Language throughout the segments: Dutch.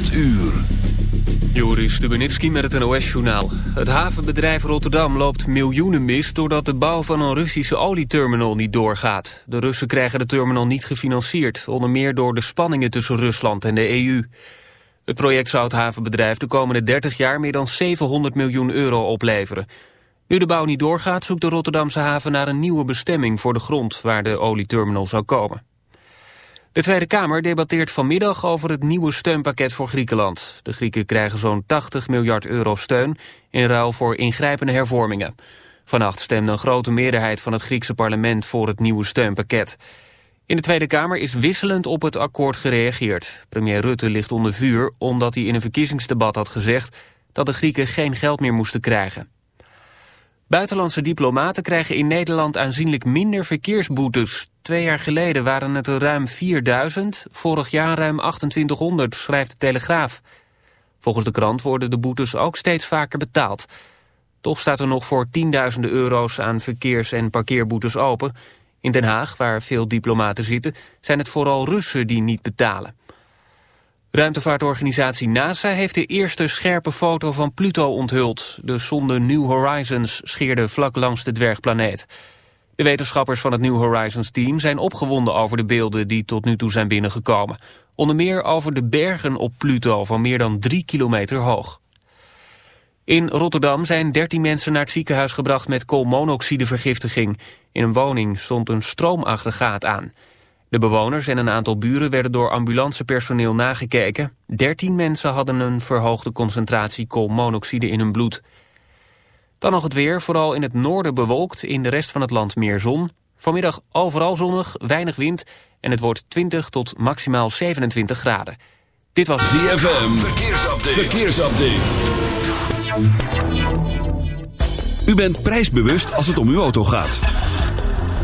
8 uur. Joris Stubenitski met het NOS-journaal. Het havenbedrijf Rotterdam loopt miljoenen mis... doordat de bouw van een Russische olieterminal niet doorgaat. De Russen krijgen de terminal niet gefinancierd... onder meer door de spanningen tussen Rusland en de EU. Het project zou het havenbedrijf de komende 30 jaar... meer dan 700 miljoen euro opleveren. Nu de bouw niet doorgaat, zoekt de Rotterdamse haven naar een nieuwe bestemming... voor de grond waar de olieterminal zou komen. De Tweede Kamer debatteert vanmiddag over het nieuwe steunpakket voor Griekenland. De Grieken krijgen zo'n 80 miljard euro steun in ruil voor ingrijpende hervormingen. Vannacht stemde een grote meerderheid van het Griekse parlement voor het nieuwe steunpakket. In de Tweede Kamer is wisselend op het akkoord gereageerd. Premier Rutte ligt onder vuur omdat hij in een verkiezingsdebat had gezegd dat de Grieken geen geld meer moesten krijgen. Buitenlandse diplomaten krijgen in Nederland aanzienlijk minder verkeersboetes. Twee jaar geleden waren het er ruim 4000, vorig jaar ruim 2800, schrijft de Telegraaf. Volgens de krant worden de boetes ook steeds vaker betaald. Toch staat er nog voor tienduizenden euro's aan verkeers- en parkeerboetes open. In Den Haag, waar veel diplomaten zitten, zijn het vooral Russen die niet betalen. Ruimtevaartorganisatie NASA heeft de eerste scherpe foto van Pluto onthuld. De sonde New Horizons scheerde vlak langs de dwergplaneet. De wetenschappers van het New Horizons team zijn opgewonden over de beelden die tot nu toe zijn binnengekomen. Onder meer over de bergen op Pluto van meer dan drie kilometer hoog. In Rotterdam zijn 13 mensen naar het ziekenhuis gebracht met koolmonoxidevergiftiging. In een woning stond een stroomaggregaat aan. De bewoners en een aantal buren werden door ambulancepersoneel nagekeken. 13 mensen hadden een verhoogde concentratie koolmonoxide in hun bloed. Dan nog het weer, vooral in het noorden bewolkt, in de rest van het land meer zon. Vanmiddag overal zonnig, weinig wind en het wordt 20 tot maximaal 27 graden. Dit was ZFM, verkeersupdate. verkeersupdate. U bent prijsbewust als het om uw auto gaat.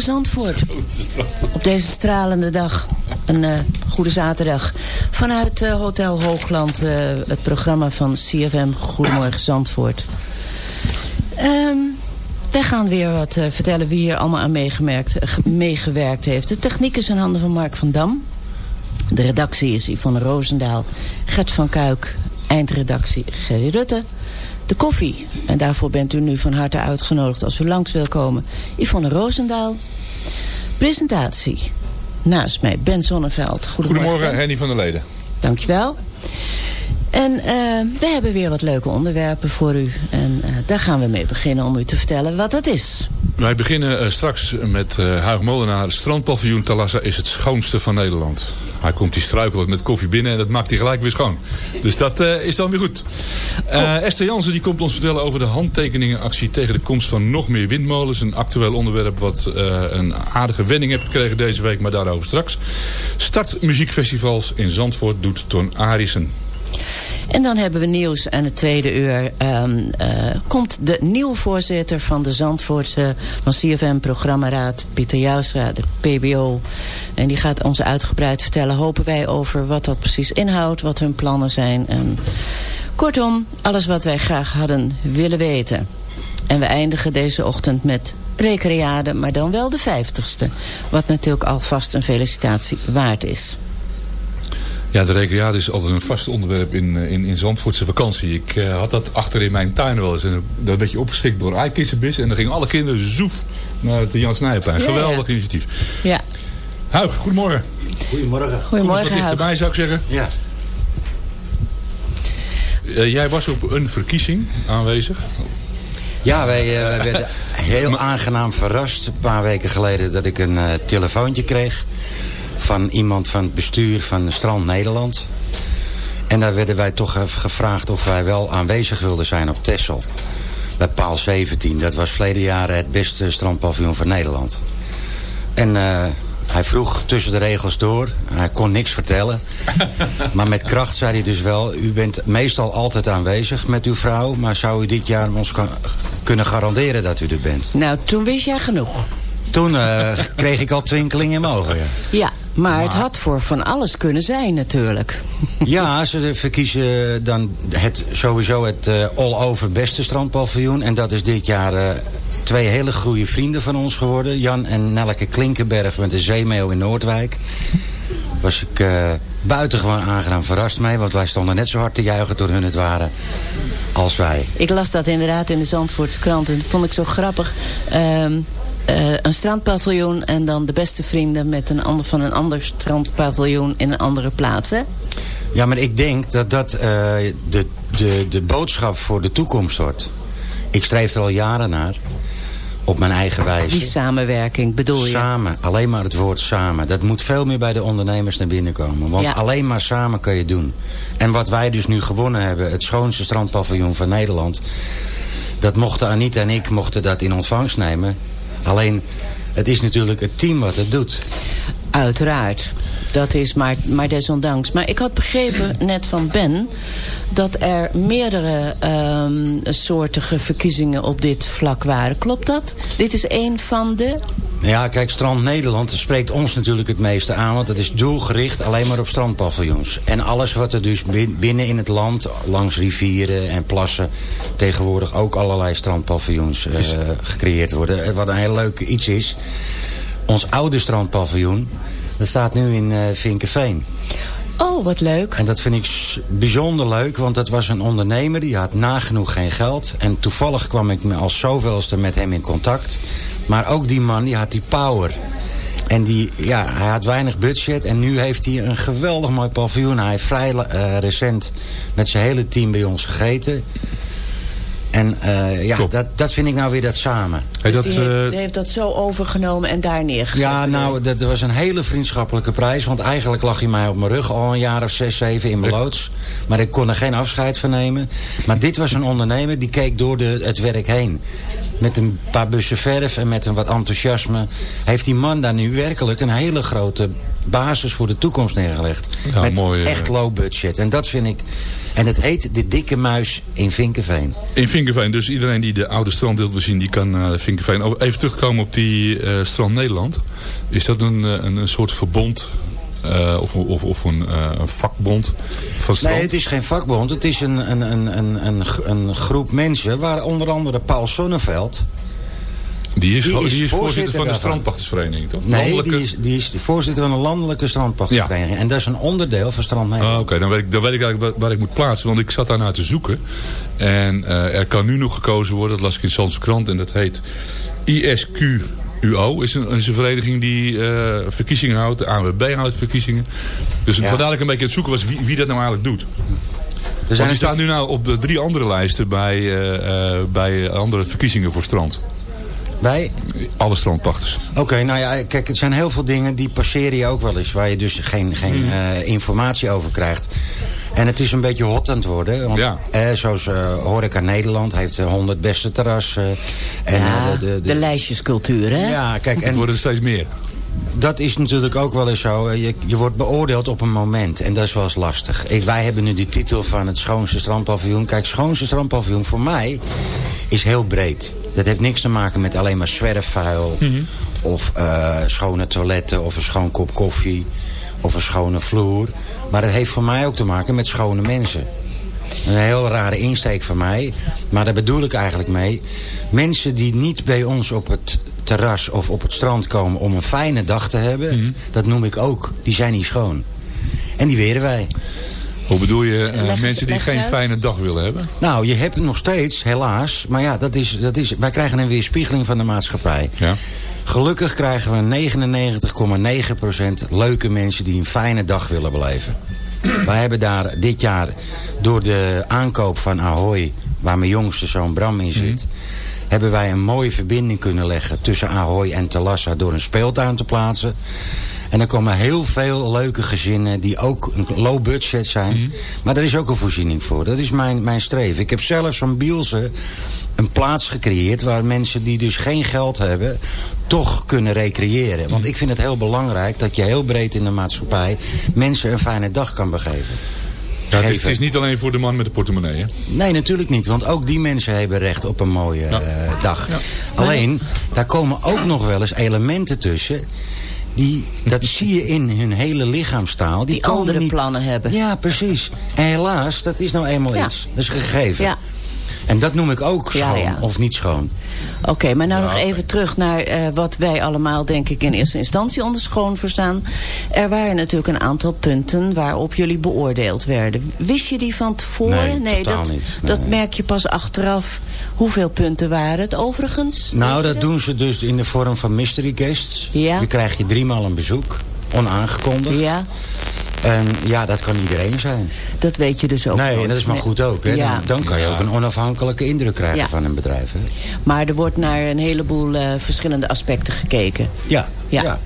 Goedemorgen Zandvoort. Op deze stralende dag. Een eh, goede zaterdag. Vanuit eh, Hotel Hoogland, eh, het programma van CFM Goedemorgen Zandvoort. Ehm, wij gaan weer wat vertellen wie hier allemaal aan meegemerkt, ge- meegewerkt heeft. De techniek is in handen van Mark van Dam. De redactie is Yvonne Roosendaal, Gert van Kuik, eindredactie Gerry Rutte. De koffie, en daarvoor bent u nu van harte uitgenodigd als u langs wil komen. Yvonne Roosendaal. Presentatie. Naast mij Ben Zonneveld. Goedemorgen. Goedemorgen. Henny van der Leden. Dankjewel. En eh, we hebben weer wat leuke onderwerpen voor u. En eh, daar gaan we mee beginnen om u te vertellen wat dat is. Wij beginnen eh, straks met eh Huig Molenaar. Strandpaviljoen Talassa is het schoonste van Nederland. Hij komt die struikelt met koffie binnen en dat maakt hij gelijk weer schoon. Dus dat is dan weer goed. Eh, Esther Jansen die komt ons vertellen over de handtekeningenactie tegen de komst van nog meer windmolens. Een actueel onderwerp wat een aardige wending heeft gekregen deze week, maar daarover straks. Start muziekfestivals in Zandvoort doet Ton Arissen. En dan hebben we nieuws aan het tweede uur. ehm, eh, komt de nieuwe voorzitter van de Zandvoortse van CFM Programmaraad, Pieter Joustra, de PBO. En die gaat ons uitgebreid vertellen, hopen wij, over wat dat precies inhoudt, wat hun plannen zijn. En kortom, alles wat wij graag hadden willen weten. En we eindigen deze ochtend met recreade, maar dan wel de vijftigste. Wat natuurlijk alvast een felicitatie waard is. Ja, de recreatie is altijd een vast onderwerp in, eh, in, in Zandvoortse vakantie. Ik eh, had dat achter in mijn tuin wel eens. En dan werd je opgeschikt door Eikissenbis. En dan gingen alle kinderen zoef naar het Jan Snijenplein. Ja, Geweldig ja. initiatief. Ja, Huig, goedemorgen. Goedemorgen. Kom eens goedemorgen wat Huig. dichterbij zou ik zeggen. Ja. Eh, jij was op een verkiezing aanwezig. Ja, wij, eh, wij werden heel aangenaam verrast een paar weken geleden dat ik een eh, telefoontje kreeg van iemand van het bestuur van Strand Nederland. En daar werden wij toch gevraagd of wij wel aanwezig wilden zijn op Texel. Bij paal 17. Dat was verleden jaar het beste strandpaviljoen van Nederland. En eh, hij vroeg tussen de regels door. Hij kon niks vertellen. maar met kracht zei hij dus wel... u bent meestal altijd aanwezig met uw vrouw... maar zou u dit jaar ons kunnen garanderen dat u er bent? Nou, toen wist jij genoeg. Toen eh, kreeg ik al twinkeling in mijn ogen. Ja. Ja, maar, het had voor van alles kunnen zijn natuurlijk. Ja, ze verkiezen dan het, sowieso het eh, all-over beste strandpaviljoen. En dat is dit jaar eh, twee hele goede vrienden van ons geworden. Jan en Nelke Klinkenberg met de Zeemeeuw in Noordwijk. Was ik eh, buitengewoon aangenaam verrast mee. Want wij stonden net zo hard te juichen toen hun het waren als wij. Ik las dat inderdaad in de Zandvoortse krant en dat vond ik zo grappig. Ehm, eh, een strandpaviljoen en dan de beste vrienden met een ander, van een ander strandpaviljoen in een andere plaats, hè? Ja, maar ik denk dat dat eh, de, de, de boodschap voor de toekomst wordt. Ik streef er al jaren naar. Op mijn eigen wijze. Die samenwerking bedoel je? Samen, alleen maar het woord samen. Dat moet veel meer bij de ondernemers naar binnen komen. Want Ja. alleen maar samen kan je doen. En wat wij dus nu gewonnen hebben, het schoonste strandpaviljoen van Nederland. Dat mochten Anita en ik mochten dat in ontvangst nemen. Alleen, het is natuurlijk het team wat het doet. Uiteraard. Dat is maar, maar desondanks. Maar ik had begrepen net van Ben... dat er meerdere ehm soortige verkiezingen op dit vlak waren. Klopt dat? Dit is een van de... Ja, kijk, Strand Nederland spreekt ons natuurlijk het meeste aan... want het is doelgericht alleen maar op strandpaviljoens. En alles wat er dus bin- binnen in het land, langs rivieren en plassen... tegenwoordig ook allerlei strandpaviljoens eh, gecreëerd worden. Eh, Wat een heel leuk iets is. Ons oude strandpaviljoen, dat staat nu in eh Vinkenveen. Oh, wat leuk. En dat vind ik bijzonder leuk, want dat was een ondernemer... die had nagenoeg geen geld. En toevallig kwam ik me als zoveelste met hem in contact. Maar ook die man, die had die power. En die, ja, hij had weinig budget en nu heeft hij een geweldig mooi paviljoen. Hij heeft vrij eh, recent met zijn hele team bij ons gegeten. En eh, ja, dat, dat vind ik nou weer dat samen. Hey, Dus dat, die, heeft, eh, die heeft dat zo overgenomen en daar neergezet. Ja, nou, dat was een hele vriendschappelijke prijs. Want eigenlijk lag hij mij op mijn rug al een jaar of zes, zeven in mijn Echt? loods. Maar ik kon er geen afscheid van nemen. Maar dit was een ondernemer die keek door de, het werk heen. Met een paar bussen verf en met een wat enthousiasme... heeft die man daar nu werkelijk een hele grote basis voor de toekomst neergelegd. Ja, met mooi, eh. echt low budget. En dat vind ik... En het heet De Dikke Muis in Vinkenveen. In Vinkenveen, dus iedereen die de oude stranddeel wil zien, die kan naar Vinkenveen. Oh, Even terugkomen op die eh, Strand Nederland. Is dat een, eh, een, een soort verbond eh, of, of, of een, een vakbond van strand? Nee, het is geen vakbond. Het is een, een, een, een, een, een groep mensen waar onder andere Paul Sonneveld... die is, die is die is voorzitter van de strandpachtersvereniging, toch? Nee, Landelijke- die is, die is de voorzitter van een landelijke strandpachtvereniging. En dat is een onderdeel van Strand Nederland. Ah, Oké, dan, weet ik, dan weet ik eigenlijk waar, waar ik moet plaatsen. Want ik zat daarnaar te zoeken. En eh, er kan nu nog gekozen worden. Dat las ik in Zandse krant. En dat heet ISQUO. Is een, is een vereniging die eh, verkiezingen houdt. De ANWB houdt verkiezingen. Dus Ja. vandaar dat ik een beetje aan het zoeken was wie, wie dat nou eigenlijk doet. Want zijn die staat nu nou op de drie andere lijsten bij, eh, bij andere verkiezingen voor strand. Wij? Alle strandpachters. Oké, nou ja, kijk, het zijn heel veel dingen die passeren je ook wel eens... waar je dus geen, geen Mhm. eh, informatie over krijgt. En het is een beetje hot aan het worden. Want, Ja. eh, zoals eh, Horeca Nederland heeft de 100 beste terrassen. en, ja, eh, de, de, de lijstjescultuur, hè? Ja, kijk, Het en worden er steeds meer. Dat is natuurlijk ook wel eens zo. Je, je wordt beoordeeld op een moment. En dat is wel eens lastig. Ik, wij hebben nu die titel van het schoonste strandpaviljoen. Kijk, schoonste strandpaviljoen voor mij is heel breed. Dat heeft niks te maken met alleen maar zwerfvuil. Of eh, schone toiletten. Of een schoon kop koffie. Of een schone vloer. Maar het heeft voor mij ook te maken met schone mensen. Een heel rare insteek van mij. Maar daar bedoel ik eigenlijk mee. Mensen die niet bij ons op het terras of op het strand komen om een fijne dag te hebben. Dat noem ik ook. Die zijn niet schoon. En die weren wij. Hoe bedoel je eh, Leg mensen die geen uit. fijne dag willen hebben? Nou, je hebt het nog steeds, helaas. Maar ja, dat is, dat is, wij krijgen een weerspiegeling van de maatschappij. Ja. Gelukkig krijgen we 99,9% leuke mensen die een fijne dag willen beleven. Wij hebben daar dit jaar door de aankoop van Ahoy, waar mijn jongste zoon Bram in zit, hebben wij een mooie verbinding kunnen leggen tussen Ahoy en Talassa door een speeltuin te plaatsen. En er komen heel veel leuke gezinnen die ook een low budget zijn. Maar daar is ook een voorziening voor. Dat is mijn, mijn streven. Ik heb zelfs van Bielse een plaats gecreëerd... waar mensen die dus geen geld hebben... toch kunnen recreëren. Want ik vind het heel belangrijk dat je heel breed in de maatschappij... mensen een fijne dag kan begeven. Ja, het, is, Geven. het is niet alleen voor de man met de portemonnee. Hè? Nee, natuurlijk niet. Want ook die mensen hebben recht op een mooie eh, dag. Alleen, daar komen ook nog wel eens elementen tussen... Die, dat zie je in hun hele lichaamstaal. Die, andere niet... plannen hebben. Ja, precies. En helaas, dat is nou eenmaal Ja. iets. Dat is gegeven. Ja. En dat noem ik ook schoon ja. of niet schoon. Oké, maar nou nog even terug naar eh, wat wij allemaal denk ik in eerste instantie onder schoon verstaan. Er waren natuurlijk een aantal punten waarop jullie beoordeeld werden. Wist je die van tevoren? Nee, dat, niet. Nee. dat merk je pas achteraf. Hoeveel punten waren het overigens? Nou, dat doen ze dus in de vorm van mystery guests. Ja. Dan krijg je driemaal een bezoek. Onaangekondigd. Ja, En ja, dat kan iedereen zijn. dat weet je dus ook nee, dat is maar goed ook. Hè? Ja. Dan, dan kan je ook een onafhankelijke indruk krijgen Ja. van een bedrijf. Hè? Maar er wordt naar een heleboel eh, verschillende aspecten gekeken. Ja, Ja. ja.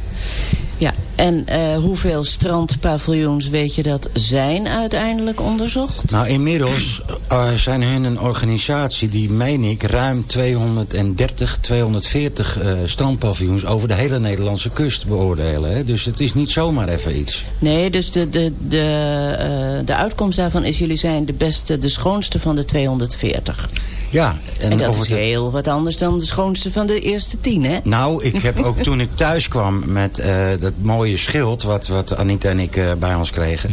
Ja, en eh, hoeveel strandpaviljoens, weet je dat, zijn uiteindelijk onderzocht? Nou, inmiddels eh, zijn hun een organisatie die, meen ik, ruim 230, 240 eh strandpaviljoens over de hele Nederlandse kust beoordelen. Hè? Dus het is niet zomaar even iets. Nee, dus de, de, de, eh, de uitkomst daarvan is... jullie zijn de beste, de schoonste van de 240. Ja, En, dat of is het- heel wat anders dan de schoonste van de eerste tien, hè? Nou, ik heb ook toen ik thuis kwam met eh, dat mooie schild... Wat, wat Anita en ik eh, bij ons kregen...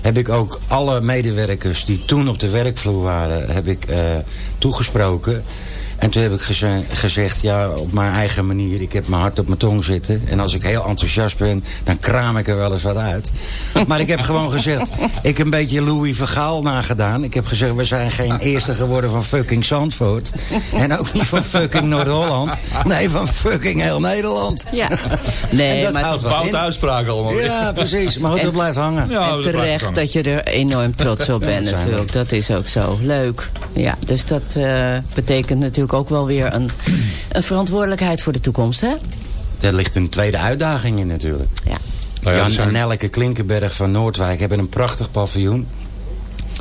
heb ik ook alle medewerkers die toen op de werkvloer waren... heb ik eh, toegesproken. En toen heb ik geze- gezegd, ja, op mijn eigen manier... ik heb mijn hart op mijn tong zitten. En als ik heel enthousiast ben, dan kraam ik er wel eens wat uit. Maar ik heb gewoon gezegd... ik heb een beetje Louis Vergaal nagedaan. Ik heb gezegd, we zijn geen eerste geworden van fucking Zandvoort. En ook niet van fucking Noord-Holland. Nee, van fucking heel Nederland. Ja. En Nee, dat maar houdt wat Foute in. uitspraken allemaal. Ja, precies. Maar goed, dat blijft hangen. Ja, en terecht hangen. dat je er enorm trots op bent natuurlijk. Dat is ook zo. Leuk. Ja, dus dat eh, betekent natuurlijk ook wel weer een, een verantwoordelijkheid voor de toekomst, hè? Daar ligt een tweede uitdaging in natuurlijk. Ja. Nou ja, er Jan en Nelke Klinkenberg van Noordwijk hebben een prachtig paviljoen.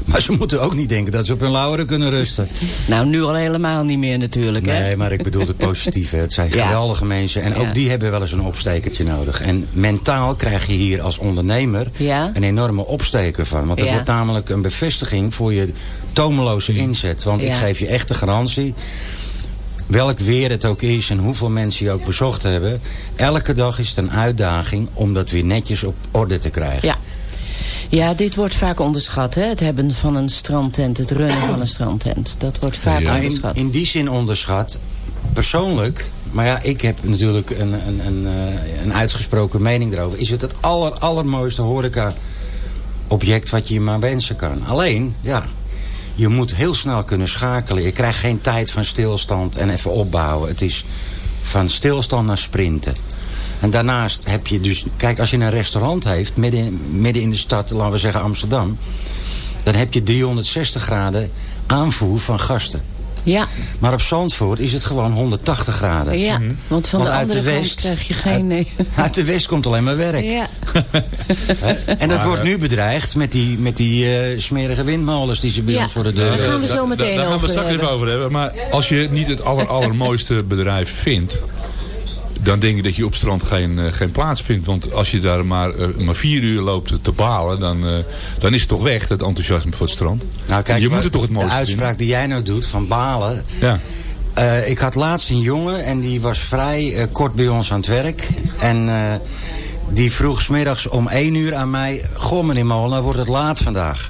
Maar ze moeten ook niet denken dat ze op hun lauweren kunnen rusten. Nou, nu al helemaal niet meer natuurlijk, hè? Nee, maar ik bedoel het positieve. Het zijn Ja. geweldige mensen. En ook Ja. die hebben wel eens een opstekertje nodig. En mentaal krijg je hier als ondernemer Ja. een enorme opsteker van. Want het wordt namelijk een bevestiging voor je tomeloze inzet. Want ik geef je echt de garantie. Welk weer het ook is en hoeveel mensen je ook bezocht hebben. Elke dag is het een uitdaging om dat weer netjes op orde te krijgen. Ja. Ja, dit wordt vaak onderschat, hè? Het hebben van een strandtent, het runnen van een strandtent. Dat wordt vaak Ja, in, onderschat. in die zin onderschat. Persoonlijk, maar ja, ik heb natuurlijk een, een, een, eh, een uitgesproken mening erover. Is het het aller, allermooiste horeca-object wat je je maar wensen kan. Alleen, ja, je moet heel snel kunnen schakelen. Je krijgt geen tijd van stilstand en even opbouwen. Het is van stilstand naar sprinten. En daarnaast heb je dus... Kijk, als je een restaurant heeft, midden in, midden in de stad, laten we zeggen Amsterdam... dan heb je 360 graden aanvoer van gasten. Ja, Maar op Zandvoort is het gewoon 180 graden. ja. want van Want de uit andere de kant krijg je geen... Nee. Uit de west komt alleen maar werk. Ja. En dat wordt nu bedreigd met die, met die eh, smerige windmolens die ze bij Ja. ons voor de Daar deur gaan we zo Daar- meteen daar, daar gaan we over straks even hebben. over hebben. Maar als je niet het aller, allermooiste bedrijf vindt... dan denk ik dat je op strand geen, eh, geen plaats vindt. Want als je daar maar, eh, maar vier uur loopt te balen... Dan, eh, dan is het toch weg, dat enthousiasme voor het strand. Nou, kijk, je moet het toch het mooiste De uitspraak vinden? die jij nou doet van balen. Ja. Ik had laatst een jongen en die was vrij kort bij ons aan het werk. En die vroeg smiddags om één uur aan mij... Goh meneer Molenaar, wordt het laat vandaag?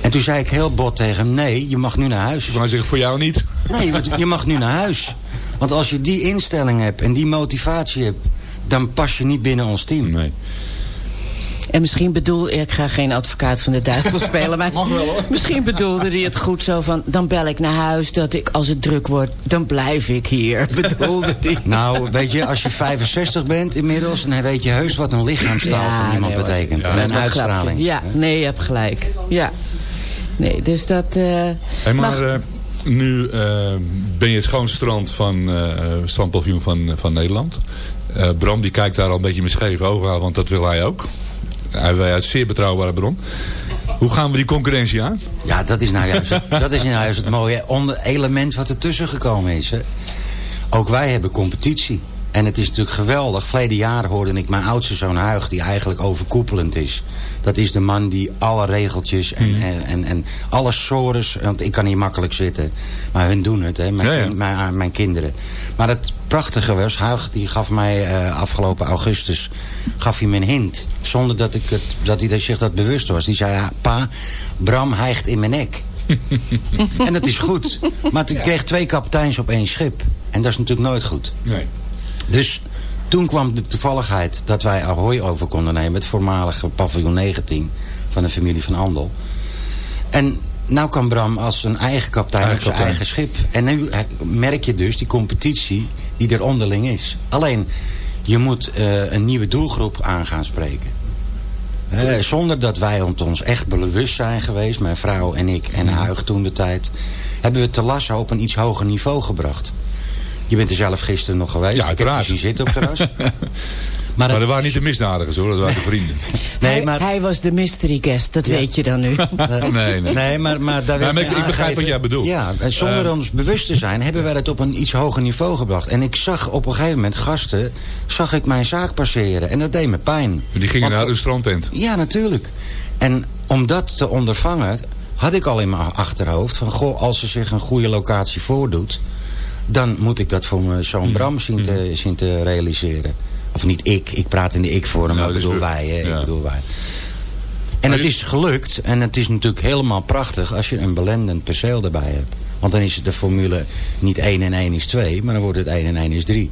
En toen zei ik heel bot tegen hem... Nee, je mag nu naar huis. Maar zeg voor jou niet. Nee, je mag nu naar huis. Want als je die instelling hebt en die motivatie hebt... dan pas je niet binnen ons team. Nee. En misschien bedoel ik ga geen advocaat van de duivel spelen, maar misschien bedoelde hij het goed zo van, dan bel ik naar huis dat ik als het druk wordt, dan blijf ik hier. Bedoelde hij. Nou, weet je, als je 65 bent inmiddels... dan weet je heus wat een lichaamstaal van iemand nee, hoor. betekent. Ja, en een uitstraling. Ja, nee, je hebt gelijk. Ja. Nee, dus dat... eh, Hey, maar eh, nu eh, ben je het schoonste strand van eh strandpaviljoen van, van Nederland. Eh, Bram die kijkt daar al een beetje met scheve ogen aan, want dat wil hij ook. Hij wij uit zeer betrouwbare bron. Hoe gaan we die concurrentie aan? Ja, dat is nou juist, dat is nou juist het mooie element wat ertussen gekomen is. Ook wij hebben competitie. En het is natuurlijk geweldig. Verleden jaar hoorde ik mijn oudste zoon Huig, die eigenlijk overkoepelend is. Dat is de man die alle regeltjes en, Mhm. en, en, en alle sores... Want ik kan hier makkelijk zitten. Maar hun doen het, hè, mijn, Ja, ja. kind- mijn, ah, mijn kinderen. Maar het prachtige was, Huig die gaf mij eh, afgelopen augustus... gaf hij me een hint. Zonder dat, ik het, dat hij zich dat bewust was. Die zei, ja, pa, Bram hijgt in mijn nek. en dat is goed. Maar ik kreeg twee kapiteins op één schip. En dat is natuurlijk nooit goed. Nee. Dus toen kwam de toevalligheid dat wij Ahoy over konden nemen. Het voormalige paviljoen 19 van de familie van Andel. En nou kan Bram als zijn eigen kapitein op zijn eigen schip. En nu merk je dus die competitie die er onderling is. Alleen, je moet eh, een nieuwe doelgroep aan gaan spreken. Zonder dat wij ons echt bewust zijn geweest, mijn vrouw en ik en Huig toen de tijd, hebben we te Lassa op een iets hoger niveau gebracht. Je bent er zelf gisteren nog geweest. Ja, ik heb je uiteraard. zitten op het terras. Maar het- dat waren niet de misdadigers hoor, dat waren de vrienden. Nee, hij, maar, hij was de mystery guest, dat weet je dan nu. nee, nee. nee, maar, maar daar maar ik- begrijp wat jij bedoelt. Ja, en zonder Eh. ons bewust te zijn, hebben wij het op een iets hoger niveau gebracht. En ik zag op een gegeven moment gasten, zag ik mijn zaak passeren. En dat deed me pijn. Die gingen Want- naar de strandtent. Ja, natuurlijk. En om dat te ondervangen, had ik al in mijn achterhoofd... van goh, als er zich een goede locatie voordoet... dan moet ik dat voor mijn Hmm. zoon Bram zien te, zien te realiseren. Of niet ik, ik praat in de ik-vorm, Nou, maar ik bedoel wij. Hè, ja. ik bedoel wij. En het is gelukt. En het is natuurlijk helemaal prachtig als je een belendend perceel erbij hebt. Want dan is het de formule niet 1 en 1 is 2, maar dan wordt het 1 en 1 is 3.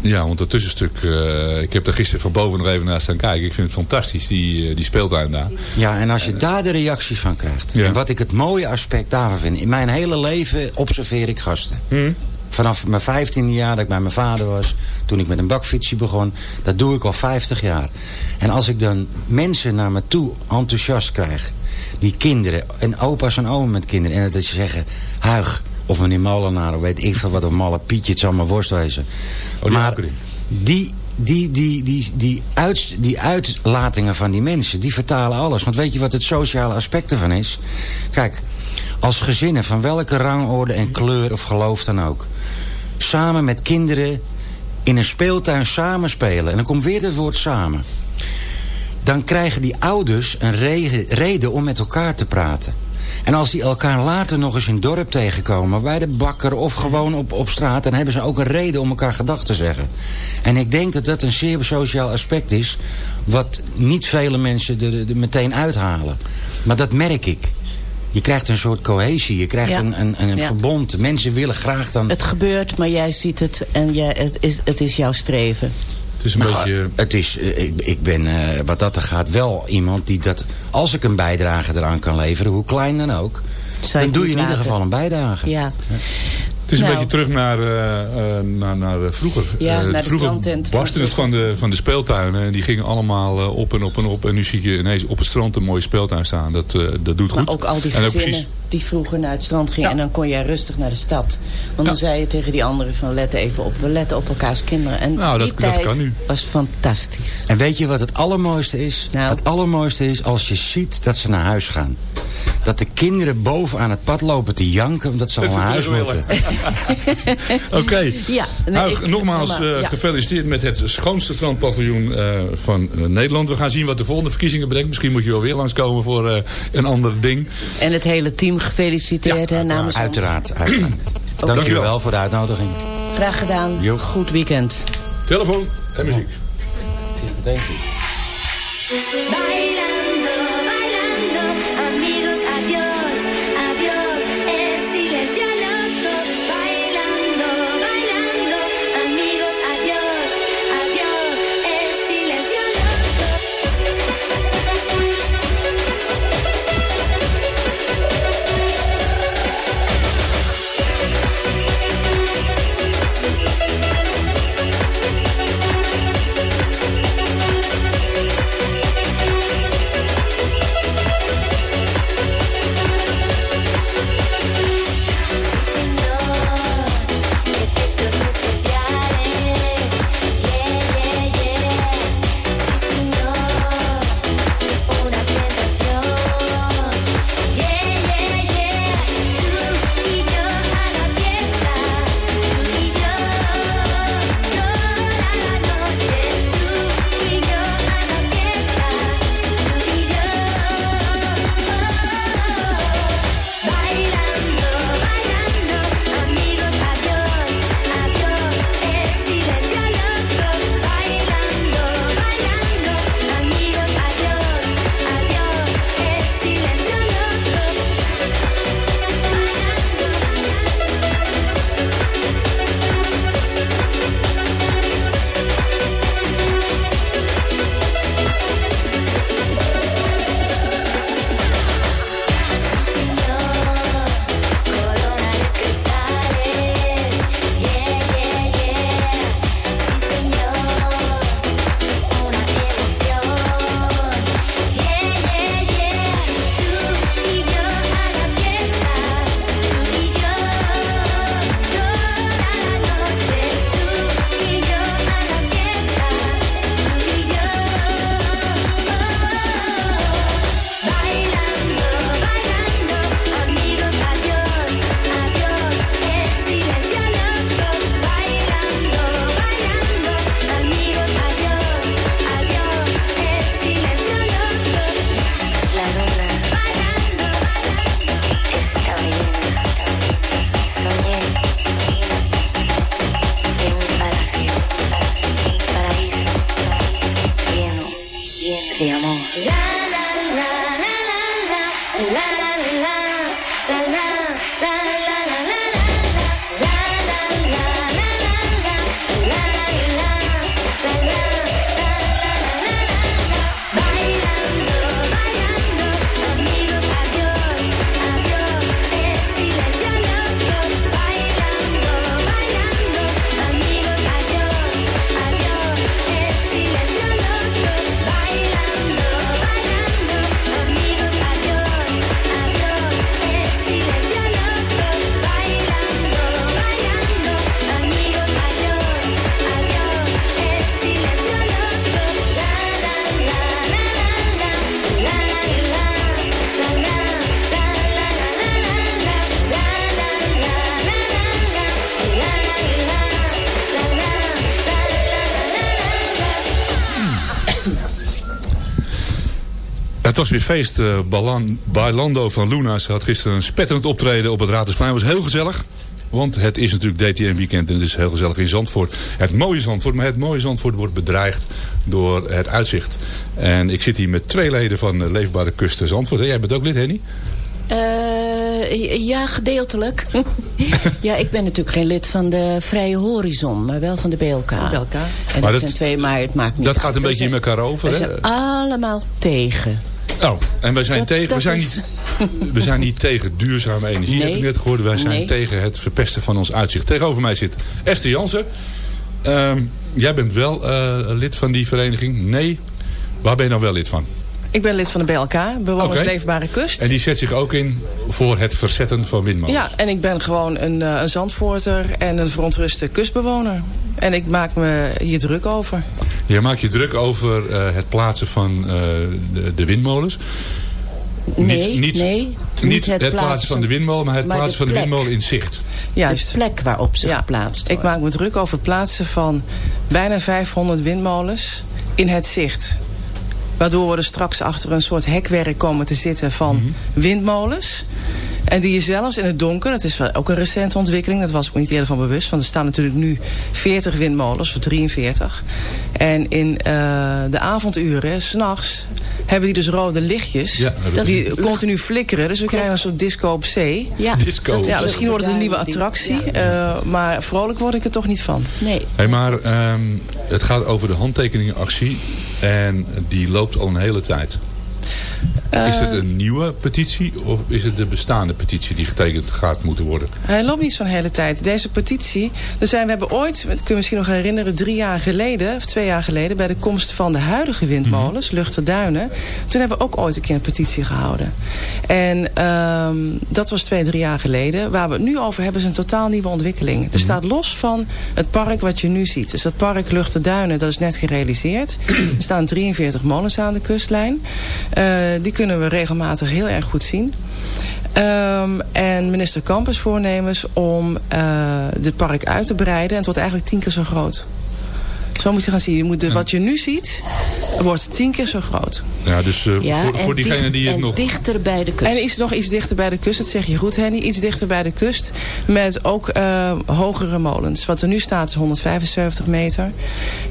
Ja, want dat tussenstuk, eh, ik heb er gisteren van boven nog even naar staan kijken. Ik vind het fantastisch, die, eh, die speeltuin daar. Ja, en als je daar de reacties van krijgt. Ja. En wat ik het mooie aspect daarvan vind. In mijn hele leven observeer ik gasten. Vanaf mijn 15e jaar dat ik bij mijn vader was. Toen ik met een bakfietsje begon. Dat doe ik al 50 jaar. En als ik dan mensen naar me toe enthousiast krijg. Die kinderen. En opa's en omen met kinderen. En dat ze zeggen. Huig. Of meneer Molenaar. Of weet ik veel wat. Of Malle Pietje. Het zal maar worst wezen. Oh, maar die, die, die, die, die, uit, die uitlatingen van die mensen, die vertalen alles. Want weet je wat het sociale aspect ervan is? Kijk, als gezinnen van welke rangorde en kleur of geloof dan ook... samen met kinderen in een speeltuin samenspelen... en dan komt weer het woord samen... dan krijgen die ouders een re- reden om met elkaar te praten. En als die elkaar later nog eens in het dorp tegenkomen... bij de bakker of gewoon op, op straat... dan hebben ze ook een reden om elkaar gedag te zeggen. En ik denk dat dat een zeer sociaal aspect is... wat niet vele mensen er, er meteen uithalen. Maar dat merk ik. Je krijgt een soort cohesie, je krijgt Ja. een, een, een Ja. verbond. Mensen willen graag dan... Het gebeurt, maar jij ziet het en jij, het, is, het is jouw streven. Het is een Nou, beetje... Het is, eh, ik, ik ben, eh, wat dat er gaat, wel iemand die dat... Als ik een bijdrage eraan kan leveren, hoe klein dan ook... Zou dan je doe je in ieder geval een bijdrage. Ja. Het is een Nou. beetje terug naar, eh, eh, naar, naar vroeger. Ja, naar de vroeger barstte het van de, van de speeltuinen. En die gingen allemaal op en op en op. En nu zie je ineens op het strand een mooie speeltuin staan. Dat, eh, dat doet goed. Maar ook al die En gezinnen precies- die vroeger naar het strand gingen... en dan kon jij rustig naar de stad. Want dan zei je tegen die anderen van let even op. We letten op elkaars kinderen. En Nou, dat- die dat tijd kan nu. was fantastisch. En weet je wat het allermooiste is? Nou. Het allermooiste is als je ziet dat ze naar huis gaan. Dat de kinderen boven aan het pad lopen te janken... omdat ze al naar huis moeten. Oké. Ja, nee, Nou, ik- nogmaals maar- eh, ja. gefeliciteerd met het schoonste strandpaviljoen eh, van eh, Nederland. We gaan zien wat de volgende verkiezingen brengt. Misschien moet je wel weer langskomen voor eh, een ander ding. En het hele team gefeliciteerd hè, namens ons. Uiteraard, uiteraard. Dank Dankjewel. je wel voor de uitnodiging. Graag gedaan. Jo. Goed weekend. Telefoon en muziek. Bailando, bailando, amigos, adiós, was weer feest. eh Balan- Bailando van Luna. Ze had gisteren een spetterend optreden op het Raadhuisplein. Het was heel gezellig. Want het is natuurlijk DTM weekend en het is heel gezellig in Zandvoort. Het mooie Zandvoort, maar het mooie Zandvoort wordt bedreigd door het uitzicht. En ik zit hier met twee leden van eh, Leefbare Kust Zandvoort. Jij bent ook lid, Henny? Eh, ja, gedeeltelijk. ja, ik ben natuurlijk geen lid van de Vrije Horizon, maar wel van de BLK. En Maar dat, dat- zijn twee, maar het maakt niet Dat gaat een beetje in elkaar over, We hè? zijn allemaal tegen. Oh, en wij zijn Dat- tegen. we, zijn is- niet, we zijn niet tegen duurzame energie, heb ik net gehoord. Wij zijn Nee. tegen het verpesten van ons uitzicht. Tegenover mij zit Esther Jansen. Ehm, jij bent wel eh, lid van die vereniging? Nee. Waar ben je dan wel lid van? Ik ben lid van de BLK, Bewoners. Leefbare Kust. En die zet zich ook in voor het verzetten van windmolens. Ja, en ik ben gewoon een, eh, een zandvoorter en een verontruste kustbewoner. En ik maak me hier druk over. Je maakt je druk over eh, het plaatsen van eh, de, de windmolens. Nee, niet, nee. Niet, het, plaatsen van de windmolen, maar het maar de plaatsen van de windmolen in zicht. Juist. De plek waarop ze Ja. geplaatst Ik worden. maak me druk over het plaatsen van bijna 500 windmolens in het zicht. Waardoor we er straks achter een soort hekwerk komen te zitten van Mhm. windmolens. En die je zelfs in het donker, dat is wel ook een recente ontwikkeling, dat was ik me niet eerder van bewust. Want er staan natuurlijk nu 40 windmolens, of 43. En in eh, de avonduren, s'nachts, hebben die dus rode lichtjes. Ja, dat- die continu flikkeren. Dus we krijgen een soort disco op zee. Ja, Disco. Ja, misschien wordt het een nieuwe attractie. ja. eh, maar vrolijk word ik er toch niet van. Nee. Hey, maar ehm, het gaat over de handtekeningenactie. En die loopt al een hele tijd. Is het een nieuwe petitie of is het de bestaande petitie die getekend gaat moeten worden? Hij loopt niet zo'n hele tijd. Deze petitie, er zijn, we hebben ooit, dat kun je misschien nog herinneren, drie jaar geleden, of twee jaar geleden, bij de komst van de huidige windmolens, Luchterduinen, toen hebben we ook ooit een keer een petitie gehouden. En ehm, dat was twee, drie jaar geleden. Waar we het nu over hebben is een totaal nieuwe ontwikkeling. Er staat los van het park wat je nu ziet. Dus dat park Luchterduinen, dat is net gerealiseerd. er staan 43 molens aan de kustlijn. Eh, die kunnen we regelmatig heel erg goed zien. Ehm, en minister Kamp is voornemens om eh, dit park uit te breiden. En het wordt eigenlijk tien keer zo groot. Zo moet je gaan zien. Je moet de, wat je nu ziet, wordt tien keer zo groot. Ja, dus eh, Ja, voor, en voor diegene dicht- die het en nog... dichter bij de kust. En is nog iets dichter bij de kust, dat zeg je goed Henny. Iets dichter bij de kust met ook eh, hogere molens. Wat er nu staat is 175 meter.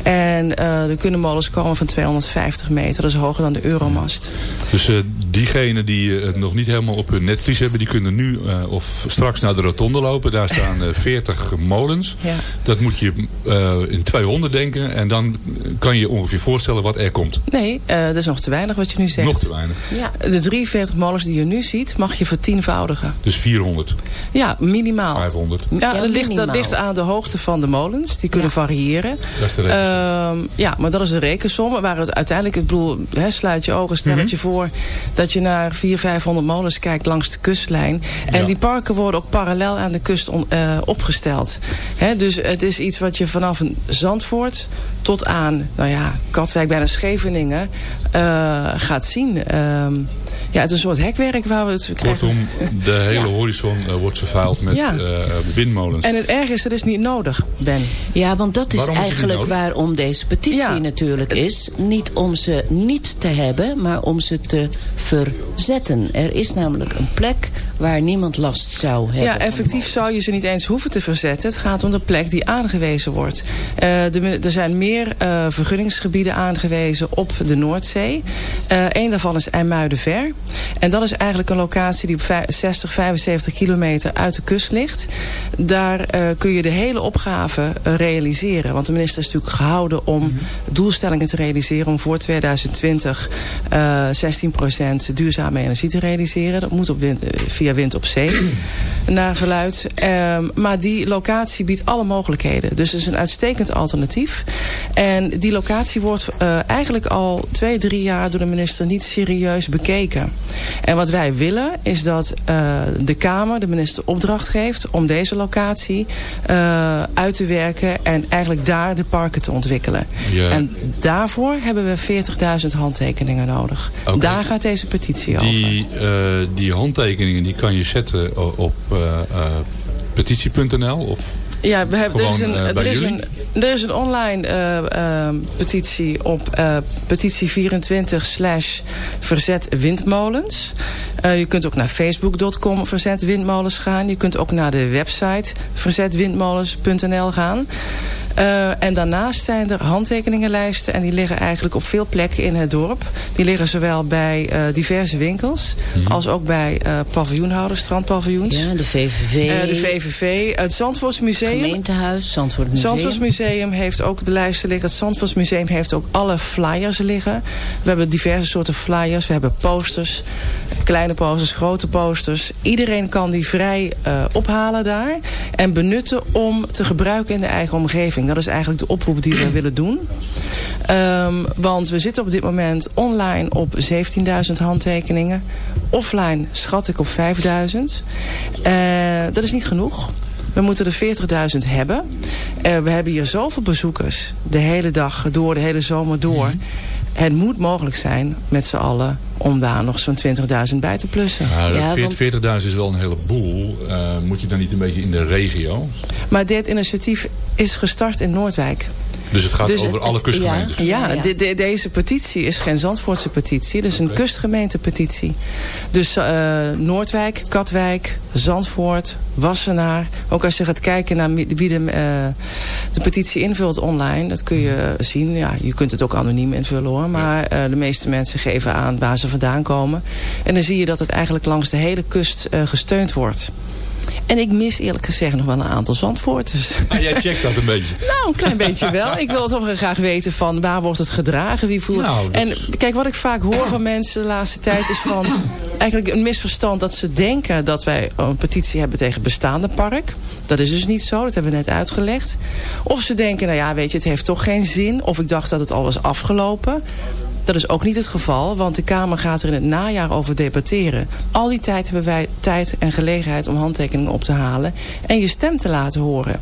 En eh er kunnen molens komen van 250 meter. Dat is hoger dan de Euromast. Dus eh, diegenen die het nog niet helemaal op hun netvlies hebben... die kunnen nu eh, of straks naar de rotonde lopen. Daar staan eh 40 molens. Ja. Dat moet je eh, in 200 denken. En dan kan je je ongeveer voorstellen wat er komt. Nee, eh, dat is nog te weinig wat je nu zegt. Nog te weinig. Ja. De 43 molens die je nu ziet, mag je vertienvoudigen. Dus 400, Ja, minimaal. 500. Ja, Ja, dat, ligt, dat minimaal. ligt aan de hoogte van de molens. Die kunnen Ja. variëren. Dat is de rekensom. Ehm, ja, maar dat is de rekensom. Waar het uiteindelijk, ik bedoel, hè, sluit je ogen, stel het Mhm. je voor dat je naar 400, 500 molens kijkt langs de kustlijn. En Ja. die parken worden ook parallel aan de kust on- eh, opgesteld. Hè, dus het is iets wat je vanaf een Zandvoort tot aan, nou ja, Katwijk, bijna Scheveningen, eh, gaat zien. Ehm, ja, het is een soort hekwerk waar we het krijgen. Kortom, de hele horizon eh, wordt vervuild met Ja. eh, windmolens. En het erg is, dat is niet nodig, Ben. Ja, want dat is Waarom eigenlijk waarom deze petitie Ja. natuurlijk is. Niet om ze niet te hebben, maar om ze te verzetten. Er is namelijk een plek waar niemand last zou hebben. Ja, effectief zou je ze niet eens hoeven te verzetten. Het gaat om de plek die aangewezen wordt. Eh, de- er zijn meer eh, vergunningsgebieden aangewezen op de Noordzee. Eén daarvan is IJmuidenver. En dat is eigenlijk een locatie die op vij- 60, 75 kilometer uit de kust ligt. Daar eh, kun je de hele opgave eh, realiseren. Want de minister is natuurlijk gehouden om doelstellingen te realiseren... om voor 2020 eh 16% duurzame energie te realiseren. Dat moet op wind, eh, via wind op zee, naar verluid. Ehm, maar die locatie biedt alle mogelijkheden. Dus het is een uitstekend alternatief. En die locatie wordt eh, eigenlijk al twee, drie jaar door de minister niet serieus bekeken. En wat wij willen is dat eh, de Kamer de minister opdracht geeft om deze locatie eh, uit te werken en eigenlijk daar de parken te ontwikkelen. Ja. En daarvoor hebben we 40.000 handtekeningen nodig. Daar gaat deze petitie over. Die, eh, die handtekeningen die kan je zetten op petitie.nl of Ja, we hebben, er is een, er is jullie? een, Er is een online eh, petitie op eh, petitie 24 slash verzet windmolens. Je kunt ook naar facebook.com verzet windmolens gaan. Je kunt ook naar de website verzetwindmolens.nl gaan. En daarnaast zijn er handtekeningenlijsten. En die liggen eigenlijk op veel plekken in het dorp. Die liggen zowel bij diverse winkels. Als ook bij paviljoenhouders, strandpaviljoens. Ja, de VVV. De VVV. Het Zandvoortsmuseum. Gemeentehuis, Zandvoort Het Museum. Heeft ook de lijsten liggen. Het Zandvoortsmuseum heeft ook alle flyers liggen. We hebben diverse soorten flyers. We hebben posters. Kleine posters, grote posters. Iedereen kan die vrij eh, ophalen daar. En benutten om te gebruiken in de eigen omgeving. Dat is eigenlijk de oproep die we willen doen. Ehm, want we zitten op dit moment online op 17.000 handtekeningen. Offline schat ik op 5.000. Eh, dat is niet genoeg. We moeten er 40.000 hebben. Eh, we hebben hier zoveel bezoekers. De hele dag door, de hele zomer door. Het moet mogelijk zijn met z'n allen om daar nog zo'n 20.000 bij te plussen. Nou, Ja, veert- want- 40.000 is wel een heleboel. Uh, moet je dan niet een beetje in de regio? Maar dit initiatief is gestart in Noordwijk. Dus het gaat Dus over het- alle kustgemeentes. Ja, Ja, ja. de- de- deze petitie is geen Zandvoortse petitie. Het is een kustgemeentepetitie. Dus eh, Noordwijk, Katwijk, Zandvoort, Wassenaar. Ook als je gaat kijken naar wie de, eh, de petitie invult online. Dat kun je zien. Ja, je kunt het ook anoniem invullen hoor. Maar eh, de meeste mensen geven aan waar ze vandaan komen. En dan zie je dat het eigenlijk langs de hele kust eh, gesteund wordt. En ik mis eerlijk gezegd nog wel een aantal Zandvoorters. Ah, jij checkt dat een beetje. Nou, een klein beetje wel. Ik wil toch graag weten van waar wordt het gedragen, wie voelt. Nou, en kijk, wat ik vaak hoor van mensen de laatste tijd is van eigenlijk een misverstand dat ze denken dat wij een petitie hebben tegen bestaande park. Dat is dus niet zo, dat hebben we net uitgelegd. Of ze denken, nou ja, weet je, het heeft toch geen zin. Of ik dacht dat het al was afgelopen. Dat is ook niet het geval, want de Kamer gaat er in het najaar over debatteren. Al die tijd hebben wij tijd en gelegenheid om handtekeningen op te halen en je stem te laten horen.